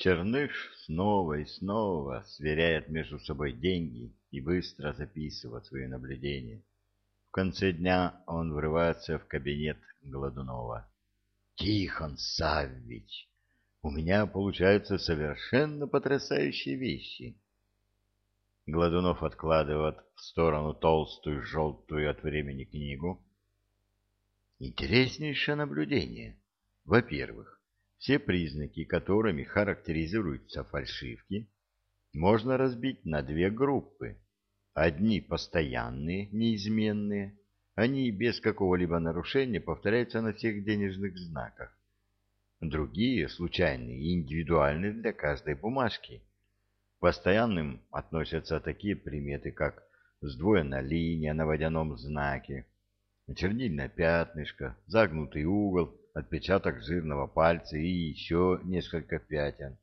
Черныш снова и снова сверяет между собой деньги и быстро записывает свои наблюдения. В конце дня он врывается в кабинет Гладунова. «Тихон Саввич, у меня получаются совершенно потрясающие вещи». Гладунов откладывает в сторону толстую желтую от времени книгу. Интереснейшее наблюдение. Во-первых, все признаки, которыми характеризуются фальшивки, можно разбить на две группы. Одни постоянные, неизменные, они без какого-либо нарушения повторяются на всех денежных знаках. Другие случайные и индивидуальные для каждой бумажки. К постоянным относятся такие приметы, как сдвоенная линия на водяном знаке, чернильное пятнышко, загнутый угол, отпечаток жирного пальца и еще несколько пятен.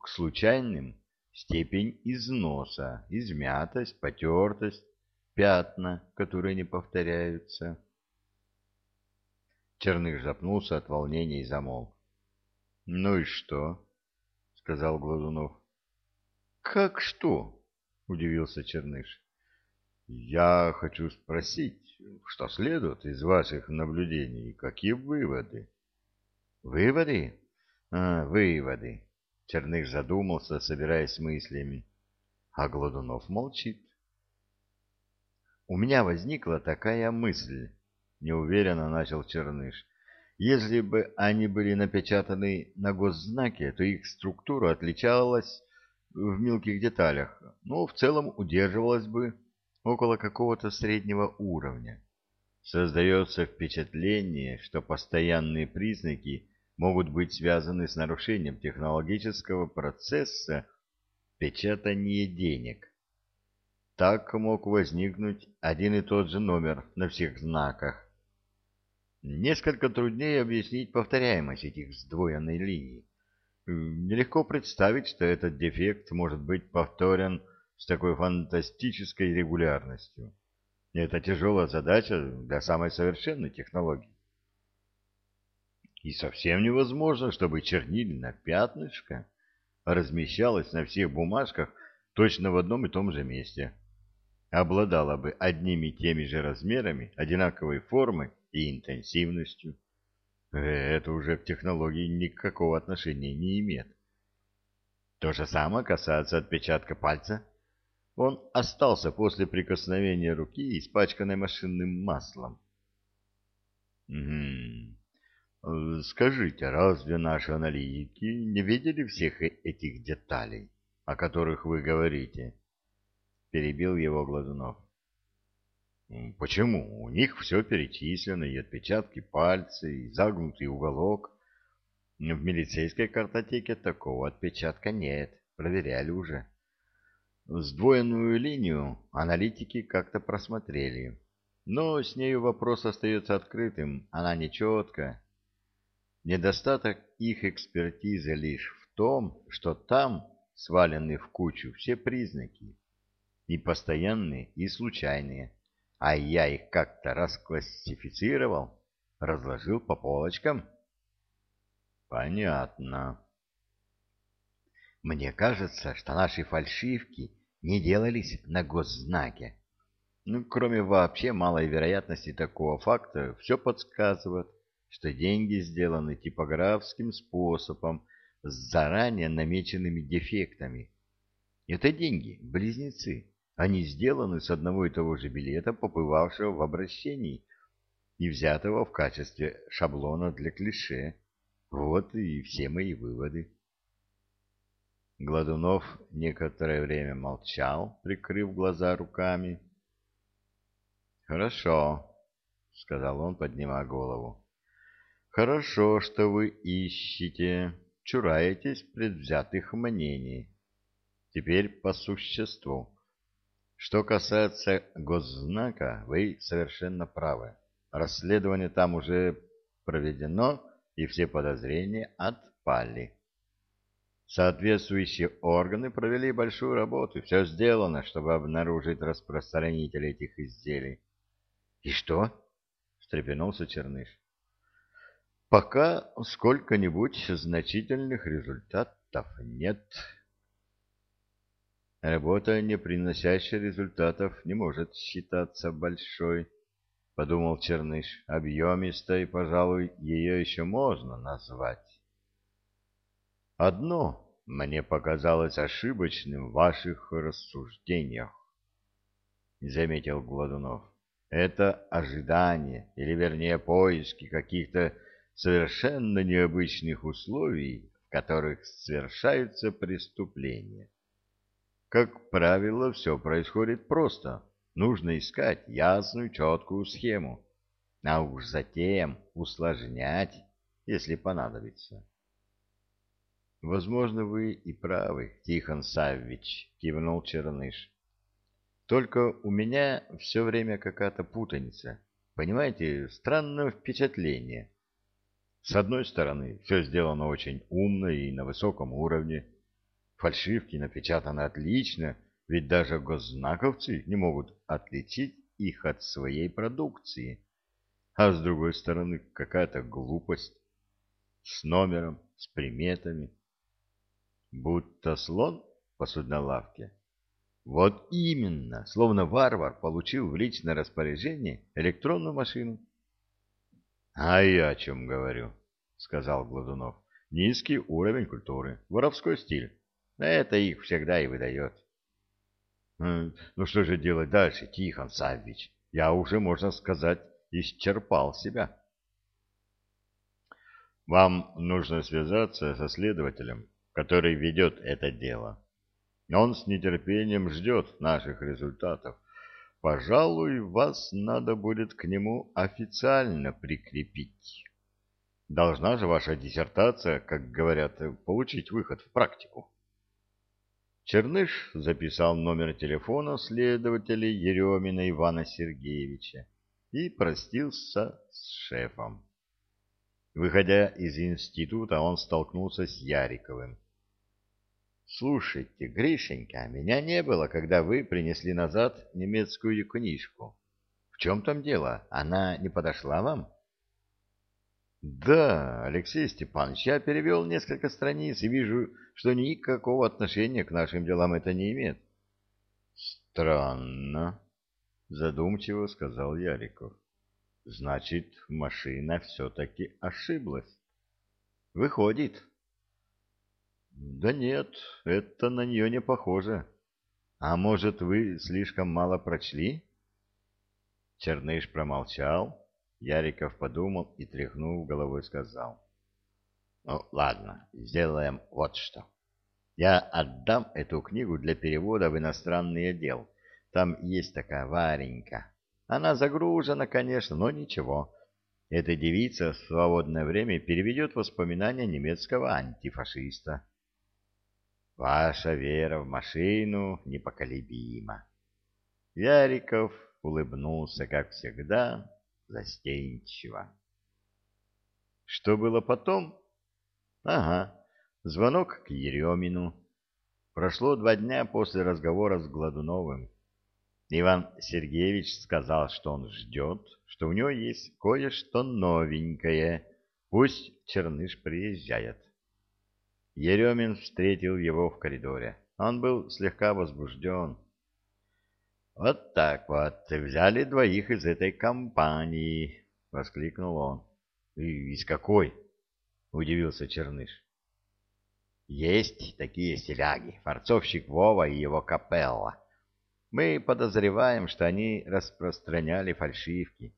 К случайным степень износа, измятость, потертость, пятна, которые не повторяются. Черных запнулся от волнения и замолк. — Ну и что? — сказал Глазунов. — Как что? — удивился Черныш. — Я хочу спросить, что следует из ваших наблюдений? Какие выводы? Выводы? А, выводы. Черных задумался, собираясь с мыслями. А Гладунов молчит. У меня возникла такая мысль, неуверенно начал Черныш. Если бы они были напечатаны на госзнаке, то их структура отличалась в мелких деталях, но в целом удерживалась бы около какого-то среднего уровня. Создается впечатление, что постоянные признаки могут быть связаны с нарушением технологического процесса печатания денег. Так мог возникнуть один и тот же номер на всех знаках. Несколько труднее объяснить повторяемость этих сдвоенной линий. Нелегко представить, что этот дефект может быть повторен с такой фантастической регулярностью. Это тяжелая задача для самой совершенной технологии. И совсем невозможно, чтобы чернильное пятнышко размещалось на всех бумажках точно в одном и том же месте. Обладало бы одними и теми же размерами, одинаковой формы и интенсивностью. Это уже к технологии никакого отношения не имеет. То же самое касается отпечатка пальца он остался после прикосновения руки, испачканной машинным маслом. Угу. Скажите, разве наши аналитики не видели всех э-, этих деталей, о которых вы говорите? Перебил его Глазунов. Почему? У них все перечислено, и отпечатки пальца, и загнутый уголок. В милицейской картотеке такого отпечатка нет, проверяли уже. Сдвоенную линию аналитики как-то просмотрели, но с нею вопрос остается открытым, она нечетка. Недостаток их экспертизы лишь в том, что там свалены в кучу все признаки, и постоянные, и случайные, а я их как-то расклассифицировал, разложил по полочкам. Понятно. Мне кажется, что наши фальшивки не делались на госзнаке. Ну, кроме вообще малой вероятности такого факта, все подсказывает, что деньги сделаны типографским способом с заранее намеченными дефектами. Это деньги, близнецы. Они сделаны с одного и того же билета, побывавшего в обращении и взятого в качестве шаблона для клише. Вот и все мои выводы. Гладунов некоторое время молчал, прикрыв глаза руками. «Хорошо», — сказал он, поднимая голову. «Хорошо, что вы ищете, чураетесь предвзятых мнений. Теперь по существу. Что касается госзнака, вы совершенно правы. Расследование там уже проведено, и все подозрения отпали». Соответствующие органы провели большую работу. Все сделано, чтобы обнаружить распространителей этих изделий. — И что? — встрепенулся Черныш. Пока сколько-нибудь значительных результатов нет. Работа, не приносящая результатов, не может считаться большой, — подумал Черныш. Объемистой, пожалуй, ее еще можно назвать. Одно мне показалось ошибочным в ваших рассуждениях, — заметил Гладунов. Это ожидание, или вернее поиски каких-то совершенно необычных условий, в которых совершаются преступления. Как правило, все происходит просто. Нужно искать ясную, четкую схему, а уж затем усложнять, если понадобится. Возможно, вы и правы, Тихон Саввич, кивнул Черныш. Только у меня все время какая-то путаница. Понимаете, странное впечатление. С одной стороны, все сделано очень умно и на высоком уровне, Фальшивки напечатаны отлично, ведь даже госзнаковцы не могут отличить их от своей продукции. А с другой стороны, какая-то глупость. С номером, с приметами. Будто слон по суднолавке. Вот именно, словно варвар получил в личное распоряжение электронную машину. — А я о чем говорю, — сказал Гладунов. — Низкий уровень культуры, воровской стиль. Это их всегда и выдает. Ну что же делать дальше, Тихон Саввич? Я уже, можно сказать, исчерпал себя. Вам нужно связаться со следователем, который ведет это дело. Он с нетерпением ждет наших результатов. Пожалуй, вас надо будет к нему официально прикрепить. Должна же ваша диссертация, как говорят, получить выход в практику. Черныш записал номер телефона следователя Еремина Ивана Сергеевича и простился с шефом. Выходя из института, он столкнулся с Яриковым. «Слушайте, Гришенька, меня не было, когда вы принесли назад немецкую книжку. В чем там дело? Она не подошла вам?» Да, Алексей Степанович, я перевел несколько страниц и вижу, что никакого отношения к нашим делам это не имеет. Странно, задумчиво сказал Яриков. Значит, машина все-таки ошиблась. Выходит. Да нет, это на нее не похоже. А может, вы слишком мало прочли? Черныш промолчал, Яриков подумал и, тряхнув головой, сказал. «Ну, ладно, сделаем вот что. Я отдам эту книгу для перевода в иностранный отдел. Там есть такая Варенька. Она загружена, конечно, но ничего. Эта девица в свободное время переведет воспоминания немецкого антифашиста. Ваша вера в машину непоколебима. Яриков улыбнулся, как всегда, застенчиво. Что было потом? Ага, звонок к Еремину. Прошло два дня после разговора с Гладуновым. Иван Сергеевич сказал, что он ждет, что у него есть кое-что новенькое. Пусть Черныш приезжает. Еремин встретил его в коридоре. Он был слегка возбужден. Вот так вот, взяли двоих из этой компании, — воскликнул он. — из какой? — удивился Черныш. — Есть такие селяги, форцовщик Вова и его капелла. Мы подозреваем, что они распространяли фальшивки.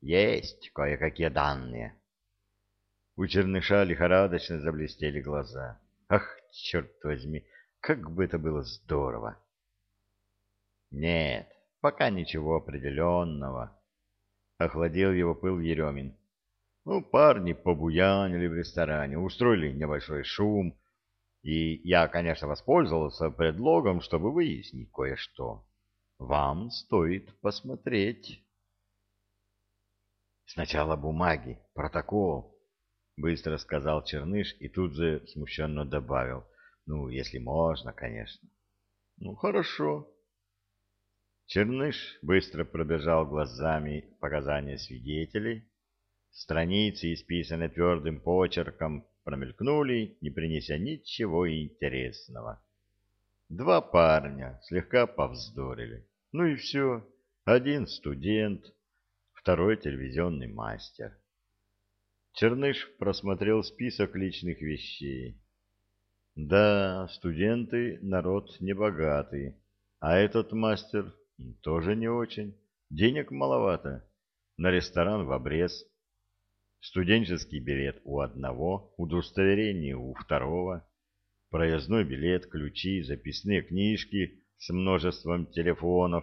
Есть кое-какие данные. У Черныша лихорадочно заблестели глаза. Ах, черт возьми, как бы это было здорово! Нет, пока ничего определенного. Охладил его пыл Еремин. Ну, парни побуянили в ресторане, устроили небольшой шум, и я, конечно, воспользовался предлогом, чтобы выяснить кое-что. Вам стоит посмотреть. Сначала бумаги, протокол, — быстро сказал Черныш и тут же смущенно добавил. Ну, если можно, конечно. Ну, хорошо, Черныш быстро пробежал глазами показания свидетелей, Страницы, исписанные твердым почерком, промелькнули, не принеся ничего интересного. Два парня слегка повздорили. Ну и все. Один студент, второй телевизионный мастер. Черныш просмотрел список личных вещей. Да, студенты — народ небогатый, а этот мастер тоже не очень. Денег маловато. На ресторан в обрез. Студенческий билет у одного, удостоверение у второго, проездной билет, ключи, записные книжки с множеством телефонов,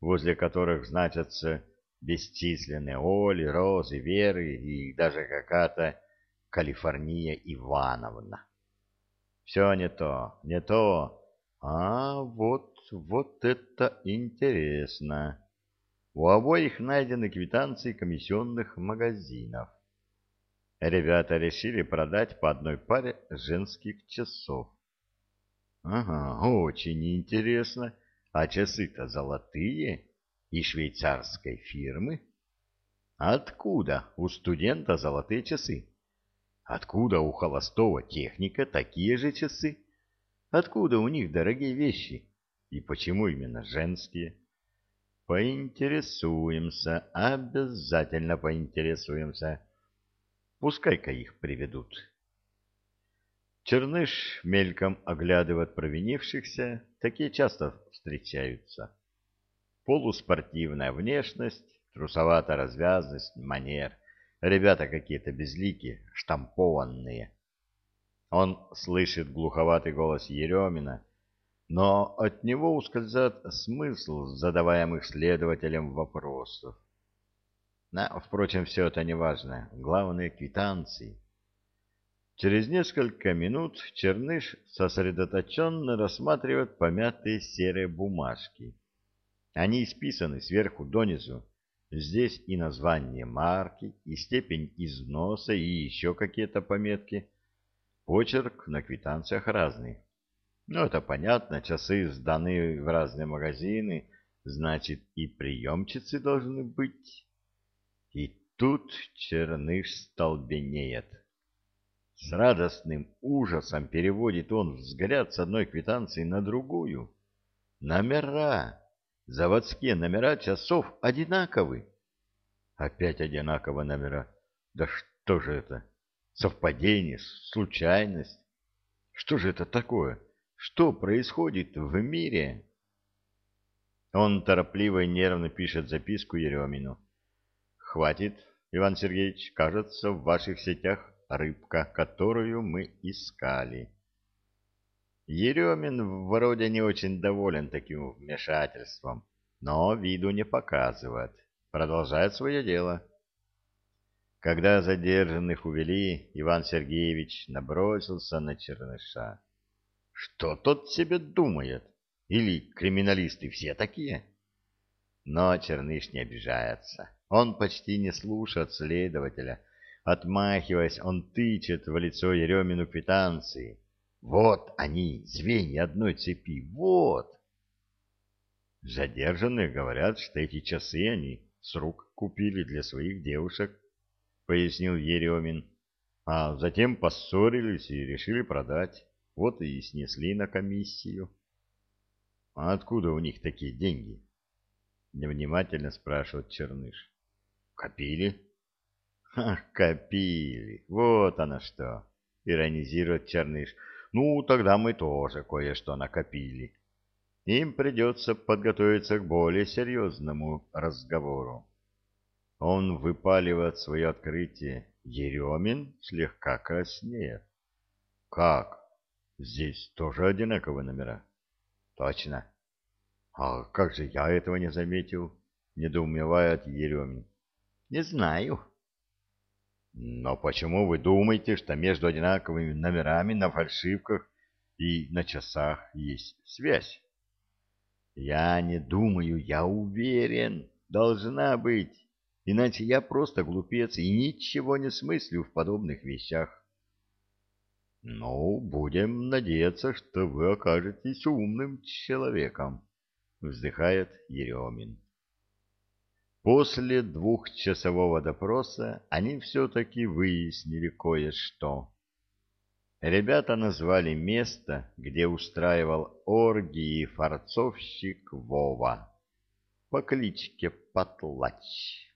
возле которых значатся бесчисленные Оли, Розы, Веры и даже какая-то Калифорния Ивановна. Все не то, не то. А вот, вот это интересно. У обоих найдены квитанции комиссионных магазинов. Ребята решили продать по одной паре женских часов. Ага, очень интересно. А часы-то золотые и швейцарской фирмы. Откуда у студента золотые часы? Откуда у холостого техника такие же часы? Откуда у них дорогие вещи? И почему именно женские? Поинтересуемся, обязательно поинтересуемся. Пускай-ка их приведут. Черныш мельком оглядывает провинившихся, такие часто встречаются. Полуспортивная внешность, трусоватая развязность, манер. Ребята какие-то безликие, штампованные. Он слышит глуховатый голос Еремина, но от него ускользает смысл задаваемых следователем вопросов. Но, впрочем, все это не важно. Главное — квитанции. Через несколько минут Черныш сосредоточенно рассматривает помятые серые бумажки. Они исписаны сверху донизу Здесь и название марки, и степень износа, и еще какие-то пометки. Почерк на квитанциях разный. Ну, это понятно, часы сданы в разные магазины, значит, и приемчицы должны быть. И тут черныш столбенеет. С радостным ужасом переводит он взгляд с одной квитанции на другую. Номера! Заводские номера часов одинаковы. Опять одинаковые номера. Да что же это? Совпадение, случайность? Что же это такое? Что происходит в мире? Он торопливо и нервно пишет записку Еремину. «Хватит, Иван Сергеевич, кажется, в ваших сетях рыбка, которую мы искали». Еремин вроде не очень доволен таким вмешательством, но виду не показывает, продолжает свое дело. Когда задержанных увели, Иван Сергеевич набросился на Черныша. Что тот себе думает? Или криминалисты все такие? Но Черныш не обижается. Он почти не слушает следователя. Отмахиваясь, он тычет в лицо Еремину квитанции. Вот они, звенья одной цепи, вот. Задержанные говорят, что эти часы они с рук купили для своих девушек, пояснил Еремин. А затем поссорились и решили продать. Вот и снесли на комиссию. А откуда у них такие деньги? Невнимательно спрашивает Черныш. Копили? Ах, копили. Вот оно что. Иронизирует Черныш. Ну, тогда мы тоже кое-что накопили. Им придется подготовиться к более серьезному разговору. Он выпаливает свое открытие. Еремин слегка краснеет. Как? Здесь тоже одинаковые номера? Точно. А как же я этого не заметил? Недоумевает Еремин. Не знаю. Но почему вы думаете, что между одинаковыми номерами на фальшивках и на часах есть связь? Я не думаю, я уверен, должна быть. Иначе я просто глупец и ничего не смыслю в подобных вещах. Ну, будем надеяться, что вы окажетесь умным человеком, вздыхает Еремин. После двухчасового допроса они все-таки выяснили кое-что. Ребята назвали место, где устраивал оргии форцовщик Вова по кличке Потлач.